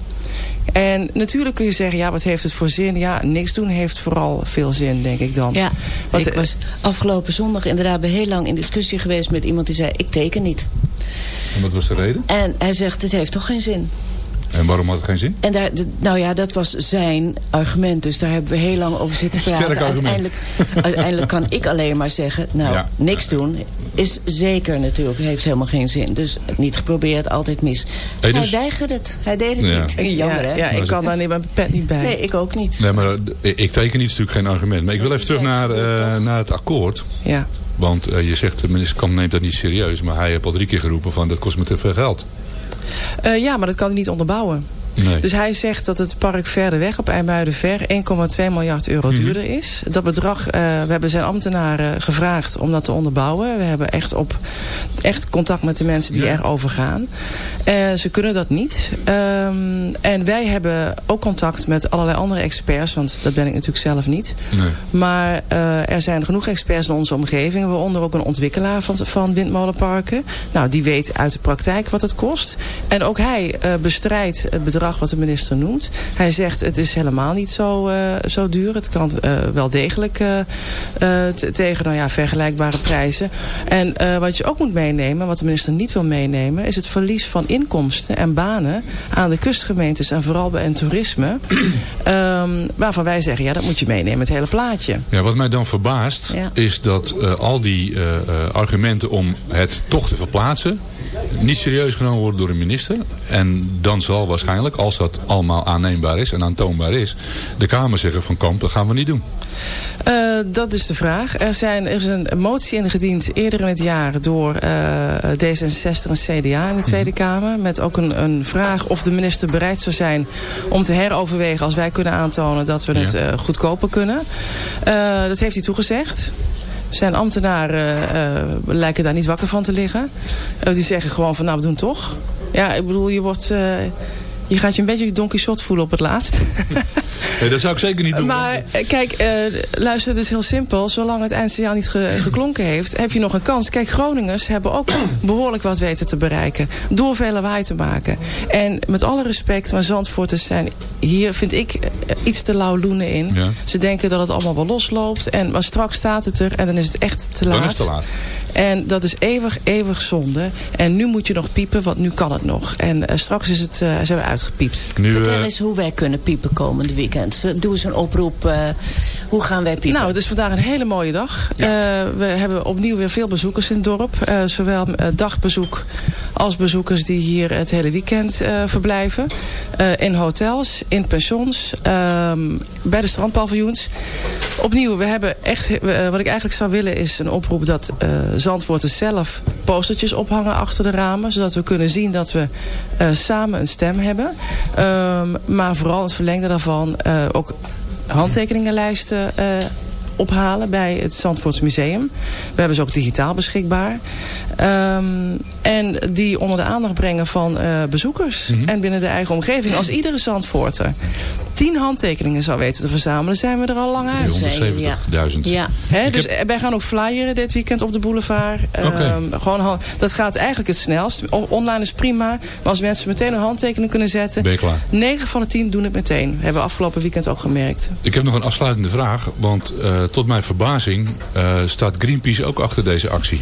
En natuurlijk kun je zeggen, ja, wat heeft het voor zin? Ja, niks doen heeft vooral veel zin, denk ik dan. Ja, Want, ik was afgelopen zondag inderdaad bij heel lang in discussie geweest met iemand die zei, ik teken niet. En wat was de reden? En hij zegt, het heeft toch geen zin. En waarom had het geen zin? En daar, nou ja, dat was zijn argument. Dus daar hebben we heel lang over zitten praten. Sterk argument. Uiteindelijk, uiteindelijk kan ik alleen maar zeggen... nou, Ja. niks doen is zeker natuurlijk, heeft helemaal geen zin. Dus niet geprobeerd, altijd mis. Hey, dus- Hij weigerde het. Hij deed het Ja. niet. Jammer, hè? ja, ja, ik kan daar niet mijn pet niet bij. Nee, ik ook niet. Nee, maar eh, ik teken niet, is natuurlijk geen argument. Maar ik wil even terug naar, eh, naar het akkoord. Ja. Want eh, je zegt, de minister Kamp neemt dat niet serieus. Maar hij heeft al drie keer geroepen van, dat kost me te veel geld. Eh, ja, maar dat kan hij niet onderbouwen. Nee. Dus hij zegt dat het park verder weg op IJmuidenver 1,2 miljard euro Mhm. duurder is. Dat bedrag, eh, we hebben zijn ambtenaren gevraagd om dat te onderbouwen. We hebben echt, op, echt contact met de mensen die Ja. erover gaan. Eh, ze kunnen dat niet. Ehm, en wij hebben ook contact met allerlei andere experts. Want dat ben ik natuurlijk zelf niet. Nee. Maar eh, er zijn genoeg experts in onze omgeving. Waaronder ook een ontwikkelaar van, van windmolenparken. Nou, die weet uit de praktijk wat het kost. En ook hij bestrijdt het bedrag wat de minister noemt. Hij zegt het is helemaal niet zo, eh, zo duur. Het kan eh, wel degelijk eh, tegen nou ja, vergelijkbare prijzen. En wat je ook moet meenemen, wat de minister niet wil meenemen... is het verlies van inkomsten en banen aan de kustgemeentes... en vooral bij en toerisme. Ehm, waarvan wij zeggen, ja, dat moet je meenemen, het hele plaatje. Ja, wat mij dan verbaast Ja. is dat al die argumenten om het toch te verplaatsen niet serieus genomen worden door de minister. En dan zal waarschijnlijk, als dat allemaal aanneembaar is en aantoonbaar is, de Kamer zeggen van Kamp, dat gaan we niet doen. Eh, dat is de vraag. Er, zijn, er is een motie ingediend eerder in het jaar door eh, D66 en CDA in de Tweede Kamer. Met ook een, een vraag of de minister bereid zou zijn om te heroverwegen als wij kunnen aantonen dat we het Ja. eh, goedkoper kunnen. Dat heeft hij toegezegd. Zijn ambtenaren lijken daar niet wakker van te liggen. Die zeggen gewoon van nou we doen toch. Ja, ik bedoel je wordt... je gaat je een beetje Don Quixote voelen op het laatst. Nee, dat zou ik zeker niet doen. Maar eh, kijk, eh, luister, het is heel simpel. Zolang het eindsignaal niet ge- geklonken heeft, heb je nog een kans. Kijk, Groningers hebben ook behoorlijk wat weten te bereiken. Door veel lawaai te maken. En met alle respect, maar Zandvoorters zijn hier, vind ik, eh, iets te lauwloenen in. Ja. Ze denken dat het allemaal wel losloopt. En, maar straks staat het er en dan is het echt te laat. Dan is het te laat. En dat is eeuwig, eeuwig zonde. En nu moet je nog piepen, want nu kan het nog. En straks is het, eh, zijn we uitgepiept. Nu, Vertel eh, eens hoe wij kunnen piepen komende weekend. Doe eens een oproep. eh, hoe gaan wij piepen? Nou, het is vandaag een hele mooie dag. Eh, we hebben opnieuw weer veel bezoekers in het dorp. Eh, zowel eh, dagbezoek als bezoekers die hier het hele weekend eh, verblijven. Eh, in hotels, in pensions, ehm, bij de strandpaviljoens. Opnieuw, we hebben echt, eh, wat ik eigenlijk zou willen is een oproep dat eh Zandvoorters zelf postertjes ophangen achter de ramen. Zodat we kunnen zien dat we eh, samen een stem hebben. Ehm, maar vooral het verlengde daarvan eh, ook handtekeningenlijsten eh, ophalen bij het Zandvoorts Museum. We hebben ze ook digitaal beschikbaar. Ehm, en die onder de aandacht brengen van eh, bezoekers. En binnen de eigen omgeving. Als iedere Zandvoorter tien handtekeningen zou weten te verzamelen... zijn we er al lang uit. 170.000. Ja. Ik dus heb- wij gaan ook flyeren dit weekend op de boulevard. Ehm, Oké. gewoon, dat gaat eigenlijk het snelst. Online is prima. Maar als mensen meteen een handtekening kunnen zetten... Ben je klaar? 9 van de 10 doen het meteen. Hebben we afgelopen weekend ook gemerkt. Ik heb nog een afsluitende vraag. Want eh, tot mijn verbazing eh, staat Greenpeace ook achter deze actie.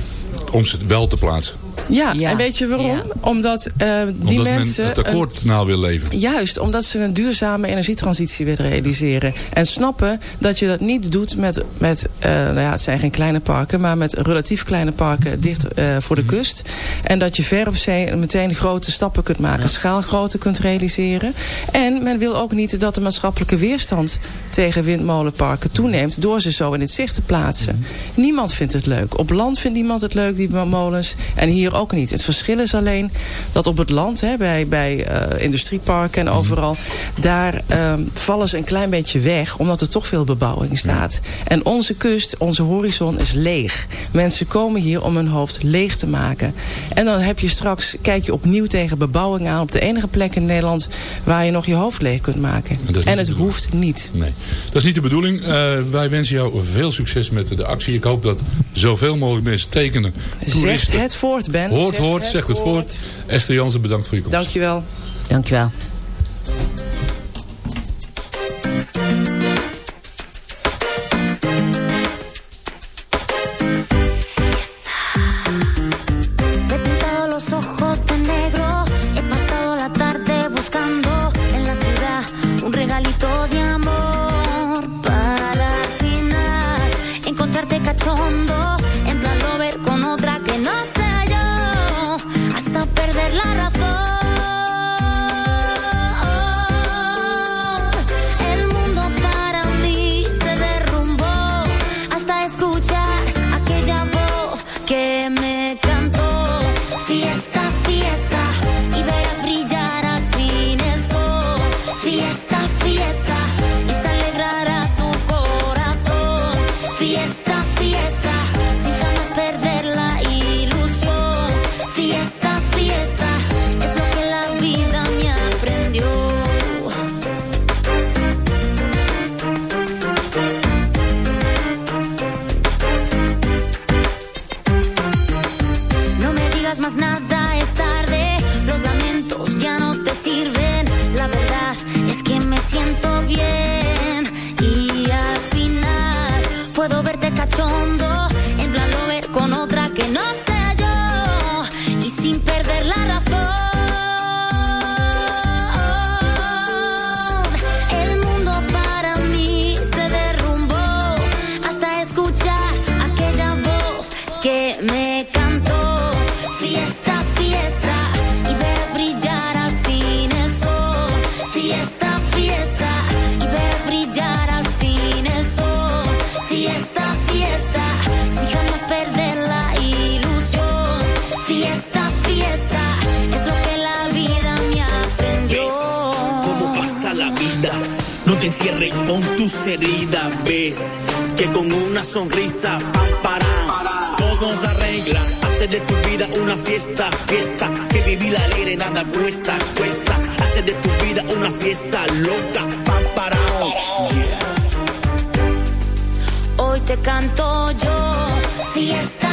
Om ze wel te plaatsen. Ja, Ja. en weet je waarom? Ja. Omdat eh, die Omdat mensen... men het een- akkoord na wil leveren. Juist, omdat ze een duurzame energietransitie willen realiseren. En snappen dat je dat niet doet met, met eh, nou ja, het zijn geen kleine parken, maar met relatief kleine parken dicht eh, voor de kust. En dat je ver op zee meteen grote stappen kunt maken, schaalgrootte kunt realiseren. En men wil ook niet dat de maatschappelijke weerstand tegen windmolenparken toeneemt door ze zo in het zicht te plaatsen. Niemand vindt het leuk. Op land vindt niemand het leuk, die molens. En hier ook niet. Het verschil is alleen dat op het land, hè, bij, bij eh, industrieparken en overal, daar ehm, vallen ze een klein beetje weg, omdat er toch veel bebouwing staat. En onze kust, onze horizon is leeg. Mensen komen hier om hun hoofd leeg te maken. En dan heb je straks, kijk je opnieuw tegen bebouwing aan op de enige plek in Nederland waar je nog je hoofd leeg kunt maken. En het hoeft niet. Nee, dat is niet de bedoeling. Eh, wij wensen jou veel succes met de actie. Ik hoop dat zoveel mogelijk mensen tekenen. Zegt het voort, Ben. Hoort, hoort, zegt het voort. Esther Jansen, bedankt voor je komst. Dankjewel. Dankjewel. te cierre con tus heridas. Ves que con una sonrisa para Todos arregla. Hace de tu vida una fiesta, fiesta. Que vivir alegre nada cuesta, cuesta. Hace de tu vida una fiesta loca, pam, para. Hoy te canto yo, fiesta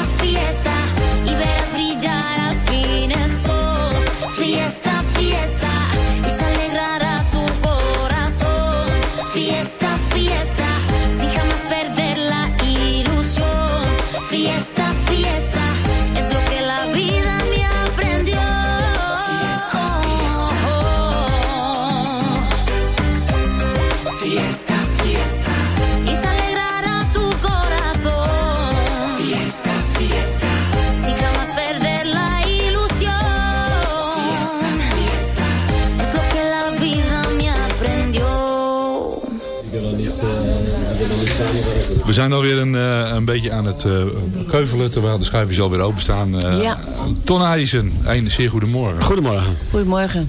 zijn alweer een, eh, een beetje aan het eh, keuvelen terwijl de schuifjes alweer openstaan. Eh Ja. Ton Addison, een zeer goedemorgen. Goedemorgen. Goedemorgen.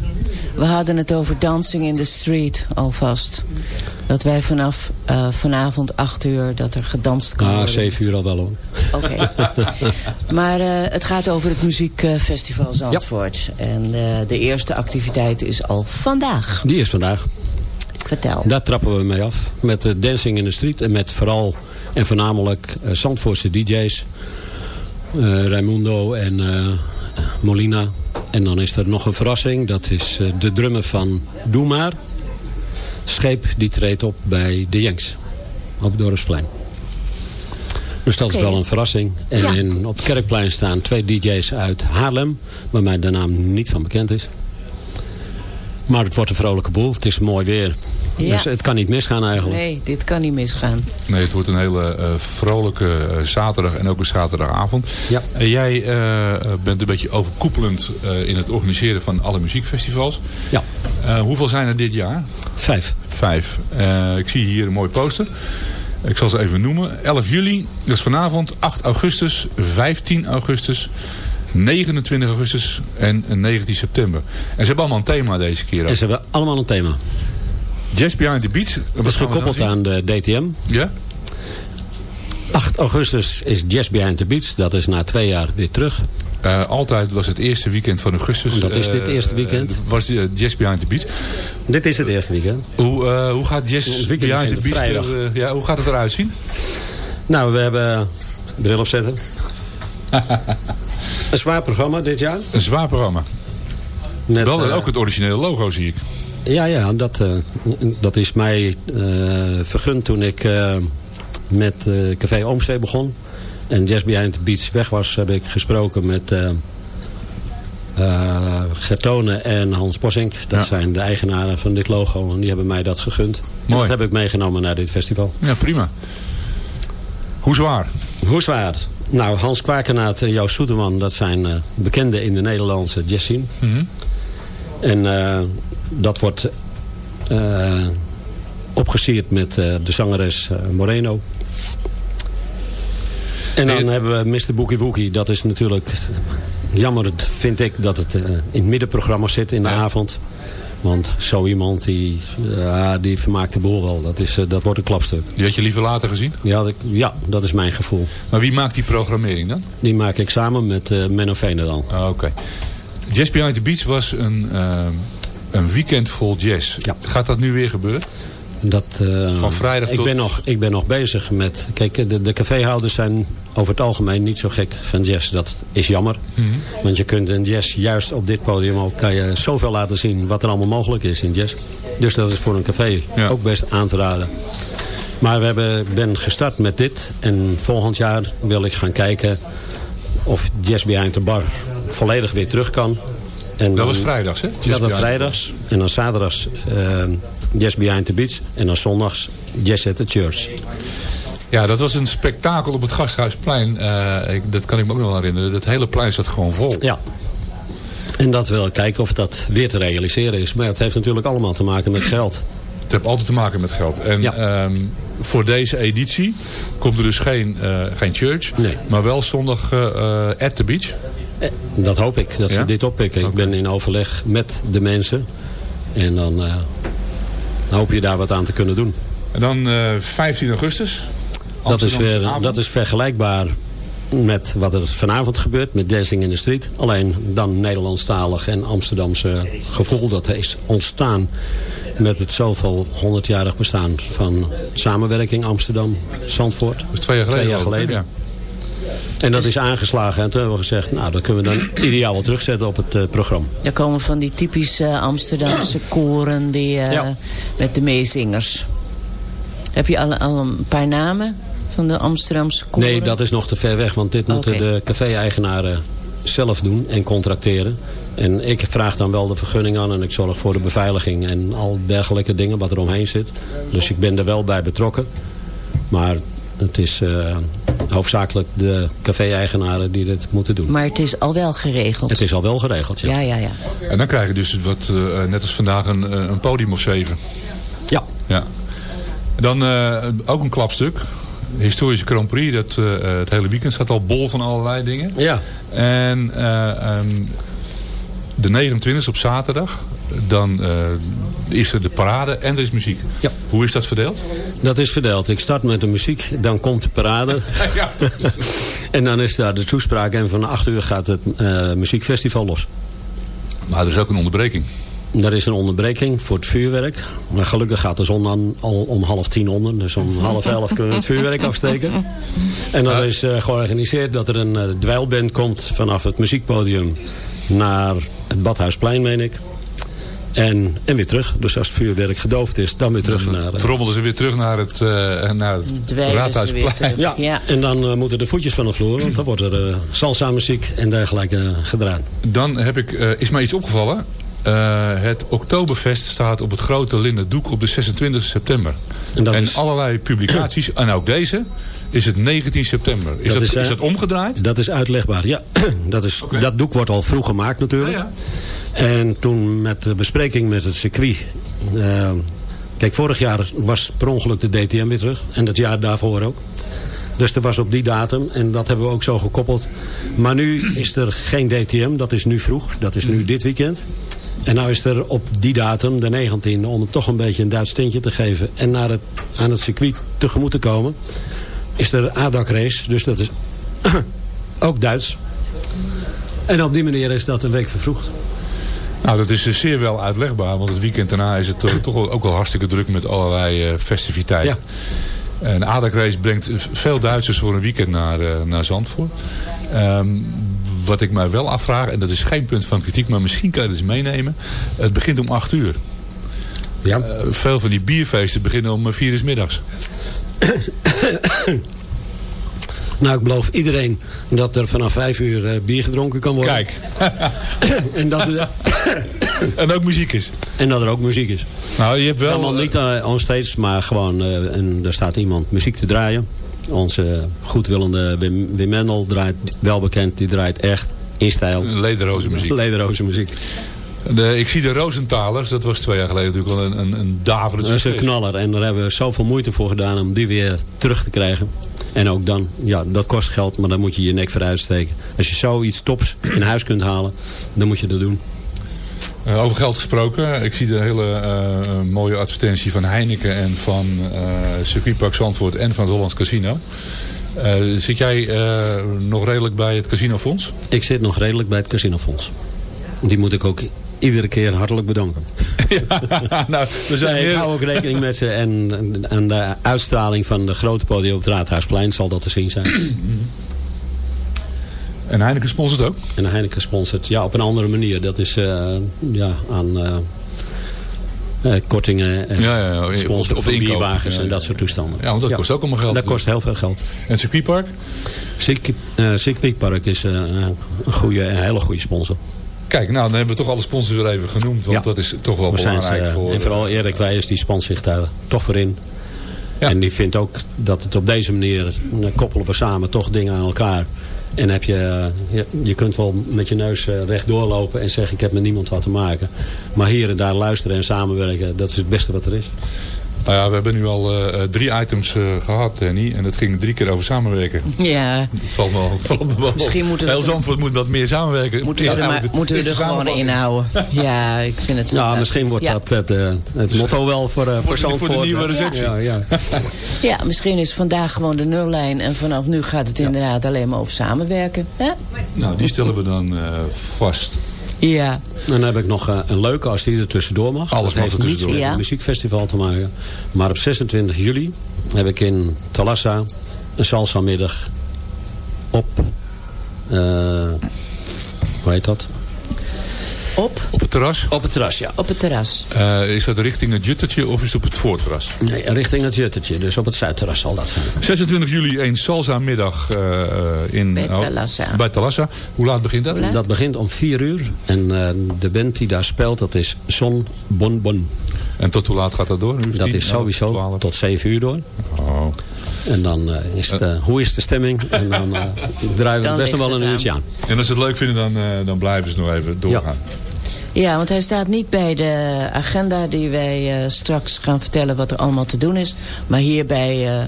We hadden het over Dancing in the Street alvast. Dat wij vanaf eh, vanavond 8 uur dat er gedanst kan Ah, worden. zeven uur al wel hoor. Oké. maar eh, het gaat over het muziekfestival Zandvoort. En eh, de eerste activiteit is al vandaag. Die is vandaag. Vertel. Daar trappen we mee af. Met uh, Dancing in the Street. En met vooral en voornamelijk uh, Zandvoortse DJ's. Uh, Raimundo en uh, Molina. En dan is er nog een verrassing. Dat is uh, de drummer van Doe Maar. Scheep die treedt op bij de Jenks. Op Dorpsplein. Dus dat is wel een verrassing. En Ja. in, op het Kerkplein staan twee DJ's uit Haarlem. Waar mij de naam niet van bekend is. Maar het wordt een vrolijke boel. Het is mooi weer. Ja. Dus het kan niet misgaan eigenlijk. Nee, dit kan niet misgaan. Nee, het wordt een hele eh, vrolijke eh, zaterdag en ook een zaterdagavond. Ja. En jij eh, bent een beetje overkoepelend eh, in het organiseren van alle muziekfestivals. Ja. Eh, hoeveel zijn er dit jaar? Vijf. Vijf. Eh, ik zie hier een mooi poster. Ik zal ze even noemen. 11 juli, dat is vanavond. 8 augustus, 15 augustus, 29 augustus en 19 september. En ze hebben allemaal een thema deze keer. ook. En ze hebben allemaal een thema. Jazz Behind the Beach. Dat is gekoppeld aan de DTM. Ja? 8 augustus is Jazz Behind the Beach. Dat is na twee jaar weer terug. Uh, altijd was het eerste weekend van augustus. Dat is dit uh, eerste weekend. Was uh, Jazz Behind the Beach. Dit is het eerste weekend. Hoe, uh, hoe gaat Jazz Behind the Beach vrijdag. er, uh, ja, hoe gaat het eruit zien? Nou, we hebben bril opzetten. een zwaar programma dit jaar. Een zwaar programma. Met, Wel eh, ook het originele logo zie ik. Ja, ja dat, eh, dat is mij eh, vergund toen ik eh, met Café Oomstee begon. En Jazz Behind the Beach weg was, heb ik gesproken met Gertone en Hans Bossink. Dat Ja. zijn de eigenaren van dit logo. En die hebben mij dat gegund. En Mooi. dat heb ik meegenomen naar dit festival. Ja, prima. Hoe zwaar? Hoe zwaar? Nou, Hans Kwakenaat en Joost Soeterman, dat zijn eh, bekenden in de Nederlandse jazzscene. Mhm. En eh, dat wordt eh, opgesierd met eh, de zangeres eh, Moreno. En dan En- hebben we Mr. Bookie Wookie. Dat is natuurlijk jammer, vind ik, dat het in het middenprogramma zit in de Ja. avond. Want zo iemand die, die vermaakt de boel wel. Dat, is, dat wordt een klapstuk. Die had je liever later gezien. Ja, dat, ja, dat is mijn gevoel. Maar wie maakt die programmering dan? Die maak ik samen met Menno Veenendaal. Ah, Oké. Jazz Behind the Beach was een, een weekend vol jazz. Ja. Gaat dat nu weer gebeuren? Dat, eh, Van vrijdag ik tot- Ben nog, ik ben nog bezig met... Kijk, de, de caféhouders zijn over het algemeen niet zo gek van jazz. Dat is jammer. Mhm. Want je kunt in jazz, juist op dit podium ook... kan je zoveel laten zien wat er allemaal mogelijk is in jazz. Dus dat is voor een café Ja. ook best aan te raden. Maar we hebben, ben gestart met dit. En volgend jaar wil ik gaan kijken... of Jazz Behind the Bar volledig weer terug kan. En Dat dan- was vrijdags, hè? Dat was vrijdags. En dan zaterdags eh Jazz Behind the Beach. En dan zondags Jazz at the Church. Ja, dat was een spektakel op het Gasthuisplein. Eh, ik, dat kan ik me ook nog wel herinneren. Het hele plein zat gewoon vol. Ja. En dat wil ik kijken of dat weer te realiseren is. Maar het heeft natuurlijk allemaal te maken met geld. Het heeft altijd te maken met geld. En Ja. ehm, voor deze editie komt er dus geen, eh, geen church. Nee. Maar wel zondag eh, at the beach. Eh, Dat hoop ik, dat Ja? ze dit oppikken. Ik ben in overleg met de mensen. En dan eh, hoop je daar wat aan te kunnen doen. En dan eh, 15 augustus. Dat is, weer, dat is vergelijkbaar met wat er vanavond gebeurt, met Dancing in the Street. Alleen dan Nederlandstalig en Amsterdamse gevoel. Dat is ontstaan met het zoveel honderdjarig bestaan van samenwerking Amsterdam-Zandvoort. Dus twee jaar geleden. geleden. En dat is aangeslagen. En toen hebben we gezegd, nou, dat kunnen we dan ideaal wel terugzetten op het eh, programma. Er komen van die typische Amsterdamse koren die, eh, Ja. met de meezingers. Heb je al, al een paar namen van de Amsterdamse koren? Nee, dat is nog te ver weg. Want dit moeten de café-eigenaren zelf doen en contracteren. En ik vraag dan wel de vergunning aan en ik zorg voor de beveiliging en al dergelijke dingen wat er omheen zit. Dus ik ben er wel bij betrokken. Maar het is eh, hoofdzakelijk de café-eigenaren die dit moeten doen. Maar het is al wel geregeld. Het is al wel geregeld, ja. Ja, ja, ja. En dan krijg je dus wat, eh, net als vandaag een, eh, een podium of zeven. Ja. ja. Dan eh, ook een klapstuk. Historische Grand Prix. Dat, eh, het hele weekend staat al bol van allerlei dingen. Ja. En eh, ehm, de 29 op zaterdag. Dan eh, is er de parade en er is muziek. Ja. Hoe is dat verdeeld? Dat is verdeeld. Ik start met de muziek, dan komt de parade. Ja. en dan is daar de toespraak en van 8 uur gaat het eh, muziekfestival los. Maar er is ook een onderbreking. Er is een onderbreking voor het vuurwerk. Maar gelukkig gaat de zon dan al om half tien onder. Dus om half elf kunnen we het vuurwerk afsteken. En dan is eh, georganiseerd dat er een eh, dweilband komt vanaf het muziekpodium naar het Badhuisplein, meen ik. En, en weer terug. Dus als het vuurwerk gedoofd is, dan weer terug naar... eh, Trommelen ze weer terug naar het, eh naar het Raadhuisplein. terug. ja. Ja. en dan eh, moeten de voetjes van de vloer, want dan wordt er eh, salsa muziek en dergelijke gedaan. Dan heb ik, eh, is mij iets opgevallen. Eh, het Oktoberfest staat op het grote linnen doek op de 26 september. En dat en is- allerlei publicaties, en ook deze, is het 19 september. Is dat, is, dat omgedraaid? Dat is uitlegbaar, ja. dat, is, dat doek wordt al vroeg gemaakt natuurlijk. Ja, En toen met de bespreking met het circuit... eh, kijk, vorig jaar was per ongeluk de DTM weer terug. En dat jaar daarvoor ook. Dus er was op die datum. En dat hebben we ook zo gekoppeld. Maar nu is er geen DTM. Dat is nu vroeg. Dat is nu dit weekend. En nou is er op die datum, de 19e, om toch een beetje een Duits tintje te geven... en naar het, aan het circuit tegemoet te komen... is er ADAC race. Dus dat is ook Duits. En op die manier is dat een week vervroegd. Nou, dat is eh, zeer wel uitlegbaar. Want het weekend daarna is het eh, toch ook wel hartstikke druk met allerlei eh, festiviteiten. En ADAC Race brengt veel Duitsers voor een weekend naar, eh, naar Zandvoort. Ehm, wat ik mij wel afvraag, en dat is geen punt van kritiek, maar misschien kan je het eens meenemen. Het begint om 8 uur. Ja. Veel van die bierfeesten beginnen om 4 uur middags. Nou, ik beloof iedereen dat er vanaf vijf uur eh, bier gedronken kan worden. Kijk. en, dat, en ook muziek is. En dat er ook muziek is. Nou, je hebt wel... Allemaal niet uh, onstage, maar gewoon... Uh, en er staat iemand muziek te draaien. Onze goedwillende Wim, Wim Mendel draait, wel bekend, die draait echt in stijl. Lederoze muziek. Lederoze muziek. De, ik zie de Roosenthalers, dat was twee jaar geleden natuurlijk wel een, een, een daverend Dat is een knaller en daar hebben we zoveel moeite voor gedaan om die weer terug te krijgen. En ook dan, ja, dat kost geld, maar dan moet je je nek voor uitsteken. Als je zoiets tops in huis kunt halen, dan moet je dat doen. Uh, over geld gesproken, ik zie de hele uh, mooie advertentie van Heineken en van uh, Circuitpark Zandvoort en van het Hollands Casino. zit jij nog redelijk bij het casinofonds? Ik zit nog redelijk bij het casinofonds. Die moet ik ook iedere keer hartelijk bedanken. ja, nou, we zijn nee, heel... Ik hou ook rekening met ze en, en de uitstraling van de grote podium op het Raadhuisplein zal dat te zien zijn. En Heineken sponsort ook? En Heineken sponsort, ja, op een andere manier. Dat is uh, ja, aan uh, uh, kortingen en ja, ja, ja. sponsoren van op bierwagens en dat soort toestanden. Ja, want dat kost ook allemaal geld. Dat kost heel veel geld. En het circuitpark? Circuitpark is een, goede, een hele goede sponsor. Kijk, nou, dan hebben we toch alle sponsors weer even genoemd. Want ja. dat is toch wel we belangrijk ze, voor... En vooral Erik Wijers, die spant zich daar toch voor in. Ja. En die vindt ook dat het op deze manier... koppelen we samen toch dingen aan elkaar. En heb je, je, je kunt wel met je neus recht doorlopen en zeggen... ik heb met niemand wat te maken. Maar hier en daar luisteren en samenwerken, dat is het beste wat er is. Nou ja, we hebben nu al eh, eh, drie items eh, gehad, Danny. En het ging drie keer over samenwerken. Ja, Het valt me, wel- valt me wel op. Misschien moeten we Heel Zandvoort moet wat meer samenwerken. moeten we er, maar, moeten we er gewoon inhouden. Ja, ik vind het Ja, fantastisch. misschien wordt Ja. dat het, eh, het motto wel voor, eh, voor, voor de Zandvoort. nieuwe hè? receptie. Ja, ja. Ja, misschien is vandaag gewoon de nullijn. En vanaf nu gaat het inderdaad alleen maar over samenwerken. Hè? Nou, die stellen we dan eh, vast. Ja. Dan heb ik nog eh, een leuke als die er tussendoor mag. Alles mag er tussendoor. met een muziekfestival te maken. Maar op 26 juli heb ik in Talassa een salsa-middag op... eh, hoe heet dat? Op, Op het terras. Op het terras, ja. op het terras. Eh, is dat richting het Juttertje of is het op het voorterras? Nee, richting het Juttertje. Dus op het Zuidterras zal dat zijn. 26 juli een salsa-middag eh, eh, in... Bij oh, Talassa. bij Talassa. Hoe laat begint dat? Laat? Dat begint om 4 uur. En eh, de band die daar speelt, dat is Son Bon Bon. En tot hoe laat gaat dat door? Dat 10, is 11, sowieso 12? tot 7 uur door. Oh. En dan eh, is het, eh, hoe is de stemming? En dan eh, draaien we Dan best nog wel een uurtje aan. En als ze het leuk vinden, dan, eh, dan blijven ze nog even doorgaan. Ja, want hij staat niet bij de agenda die wij eh, straks gaan vertellen wat er allemaal te doen is. Maar hierbij eh,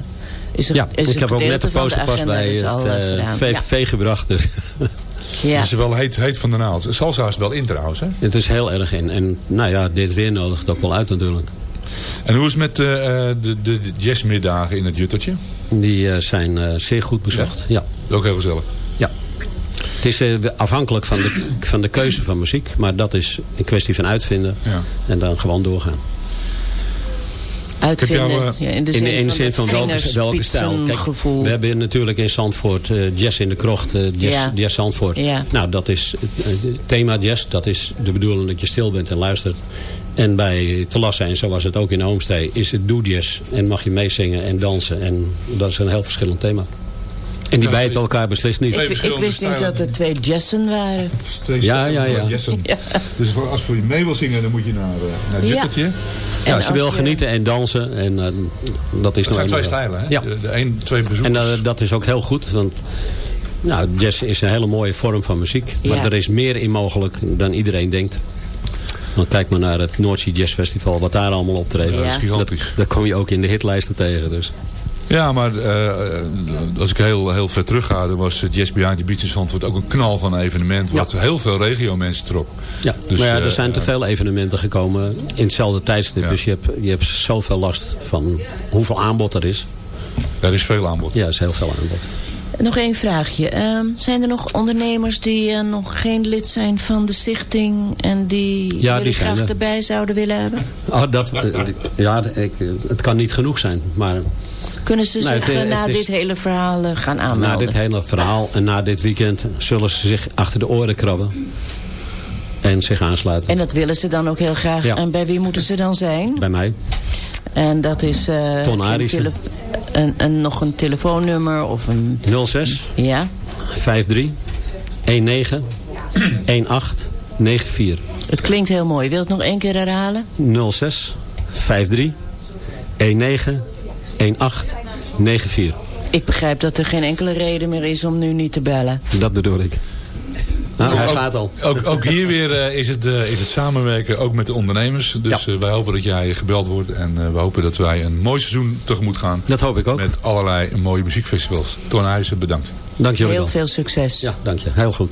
is er, Ja, is ik een heb ook net de poster pas bij dus het. VVV gebracht. Dus Ja. Het is wel heet, heet van de naald. Salsa is wel in trouwens, hè? het is heel erg in. En nou ja, dit weer nodigt ook wel uit natuurlijk. En hoe is het met eh, eh, de, de, de jazzmiddagen in het Juttertje? Die eh, zijn eh, zeer goed bezocht. Ja. Ook heel gezellig. ja. Het is eh, afhankelijk van de, van de keuze van muziek. Maar dat is een kwestie van uitvinden. Ja. En dan gewoon doorgaan. Uitvinden, jou, ja, in de in, zin in de van, zin van welke, welke stijl. Kijk, gevoel. we hebben natuurlijk in Zandvoort eh, jazz in de krocht, eh, jazz, Ja. jazz Zandvoort. Ja. Nou, dat is het thema jazz. Dat is de bedoeling dat je stil bent en luistert. En bij Telassa, en zoals het ook in Oomstee, is het doe jazz. En mag je meezingen en dansen. En dat is een heel verschillend thema. En die bijten elkaar beslist niet. ik, ik wist niet dat er twee jessen waren. Ja, ja, ja. Ja. Dus voor, als je mee wil zingen, dan moet je naar, eh, naar het Ja. Ja, als je wil je- genieten en dansen. En, eh, dat is Dat nou zijn twee eenmaal- stijlen, hè? Ja. De, een, twee En bezoekers. eh, dat is ook heel goed, want nou, jazz is een hele mooie vorm van muziek. Maar Ja. er is meer in mogelijk dan iedereen denkt. Want kijk maar naar het Noordzee Jazz Festival, wat daar allemaal optreden. Ja. Dat is gigantisch. daar kom je ook in de hitlijsten tegen. Dus. Ja, maar eh, als ik heel, heel ver terug ga, dan was eh, Jazz Behind the Beach in Zandvoort ook een knal van een evenement. Wat heel veel regio mensen trok. Ja, Dus, maar ja, er eh, zijn te veel evenementen gekomen in hetzelfde tijdstip. Ja. Dus je hebt, je hebt zoveel last van hoeveel aanbod er is. Er is veel aanbod. Ja, er is heel veel aanbod. Nog één vraagje. Ehm, zijn er nog ondernemers die eh, nog geen lid zijn van de stichting... en die Ja, jullie die graag er. erbij zouden willen hebben? Oh, dat, ja, ik, het kan niet genoeg zijn. Maar Kunnen ze Nou, zich het, eh, eh, na het is- dit hele verhaal eh, gaan Na aanmelden? dit hele verhaal en na dit weekend zullen ze zich achter de oren krabben. En zich aansluiten. En dat willen ze dan ook heel graag. Ja. En bij wie moeten ze dan zijn? Bij mij. En dat is eh, geen Arissen. tele- een, een, nog een telefoonnummer of een... 06 Ja? 53 19 18 94. Het klinkt heel mooi. Wil je het nog één keer herhalen? 06 53 19 18 94. Ik begrijp dat er geen enkele reden meer is om nu niet te bellen. Dat bedoel ik. Nou, hij ook, gaat al. Ook, ook hier weer eh, is, het, eh, is het samenwerken, ook met de ondernemers. Dus eh, wij hopen dat jij gebeld wordt. En eh, we hopen dat wij een mooi seizoen tegemoet gaan. Dat hoop ik ook. Met allerlei mooie muziekfestivals. Ton Heijsen, bedankt. Dank Heel wel. veel succes. Ja, dank je. Heel goed.